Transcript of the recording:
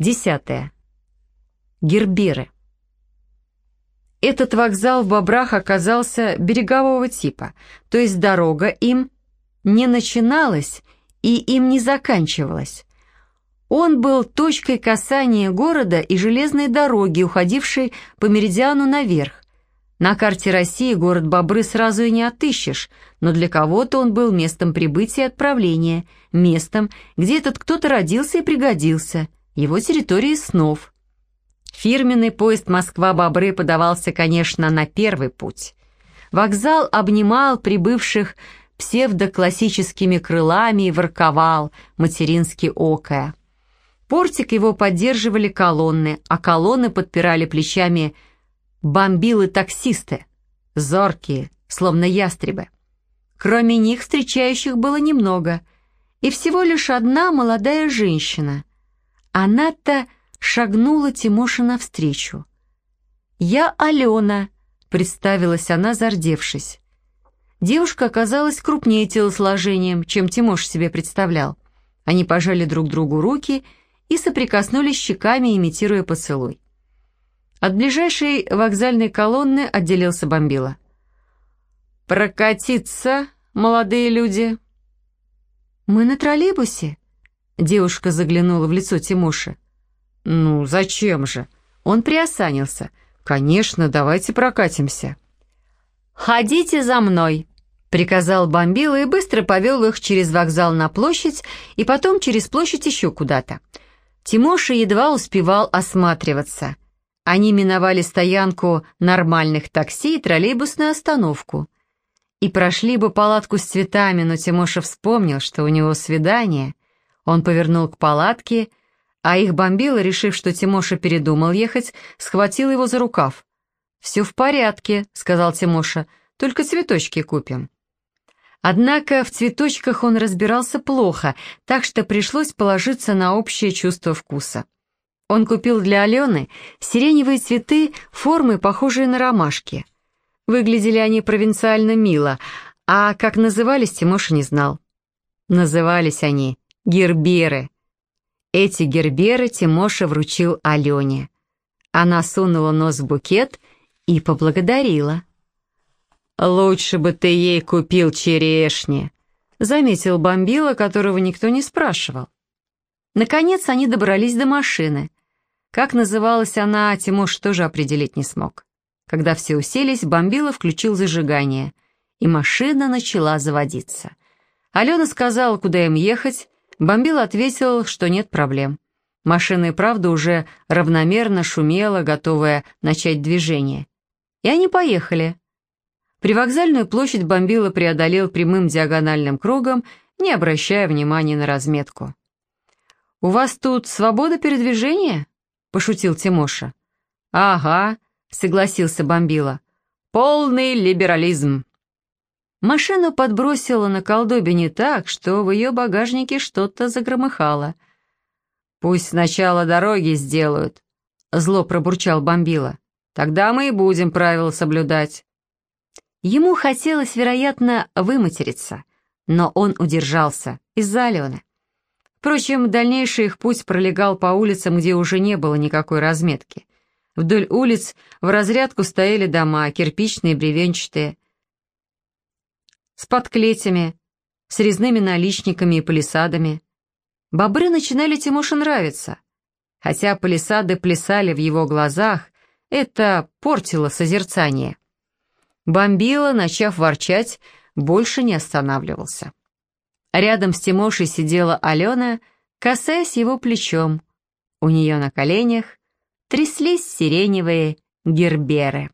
Десятое. Герберы. Этот вокзал в Бобрах оказался берегового типа, то есть дорога им не начиналась и им не заканчивалась. Он был точкой касания города и железной дороги, уходившей по меридиану наверх. На карте России город Бобры сразу и не отыщешь, но для кого-то он был местом прибытия и отправления, местом, где этот кто-то родился и пригодился, его территорией снов – Фирменный поезд Москва-Бобры подавался, конечно, на первый путь. Вокзал обнимал прибывших псевдоклассическими крылами и ворковал, матерински окая. Портик его поддерживали колонны, а колонны подпирали плечами бомбилы-таксисты, зоркие, словно ястребы. Кроме них встречающих было немного, и всего лишь одна молодая женщина. Она-то шагнула Тимоша навстречу. «Я Алена», — представилась она, зардевшись. Девушка оказалась крупнее телосложением, чем Тимош себе представлял. Они пожали друг другу руки и соприкоснулись щеками, имитируя поцелуй. От ближайшей вокзальной колонны отделился бомбила. «Прокатиться, молодые люди!» «Мы на троллейбусе?» Девушка заглянула в лицо Тимоша. «Ну, зачем же?» Он приосанился. «Конечно, давайте прокатимся». «Ходите за мной», — приказал Бомбила и быстро повел их через вокзал на площадь и потом через площадь еще куда-то. Тимоша едва успевал осматриваться. Они миновали стоянку нормальных такси и троллейбусную остановку. И прошли бы палатку с цветами, но Тимоша вспомнил, что у него свидание. Он повернул к палатке — а их бомбила, решив, что Тимоша передумал ехать, схватил его за рукав. «Все в порядке», — сказал Тимоша, — «только цветочки купим». Однако в цветочках он разбирался плохо, так что пришлось положиться на общее чувство вкуса. Он купил для Алены сиреневые цветы, формы, похожие на ромашки. Выглядели они провинциально мило, а как назывались, Тимоша не знал. Назывались они герберы. Эти герберы Тимоша вручил Алене. Она сунула нос в букет и поблагодарила. «Лучше бы ты ей купил черешни», — заметил Бомбила, которого никто не спрашивал. Наконец они добрались до машины. Как называлась она, Тимош тоже определить не смог. Когда все уселись, Бомбила включил зажигание, и машина начала заводиться. Алена сказала, куда им ехать, Бомбил ответил, что нет проблем. Машина и правда уже равномерно шумела, готовая начать движение. И они поехали. Привокзальную площадь Бомбила преодолел прямым диагональным кругом, не обращая внимания на разметку. «У вас тут свобода передвижения?» — пошутил Тимоша. «Ага», — согласился Бомбила. «Полный либерализм». Машину подбросило на колдобине так, что в ее багажнике что-то загромыхало. «Пусть сначала дороги сделают», — зло пробурчал Бомбила. «Тогда мы и будем правила соблюдать». Ему хотелось, вероятно, выматериться, но он удержался из-за Алены. Впрочем, дальнейший их путь пролегал по улицам, где уже не было никакой разметки. Вдоль улиц в разрядку стояли дома, кирпичные, бревенчатые, с подклетями, с резными наличниками и палисадами. Бобры начинали Тимоше нравиться. Хотя палисады плясали в его глазах, это портило созерцание. Бомбила, начав ворчать, больше не останавливался. Рядом с Тимошей сидела Алена, касаясь его плечом. У нее на коленях тряслись сиреневые герберы.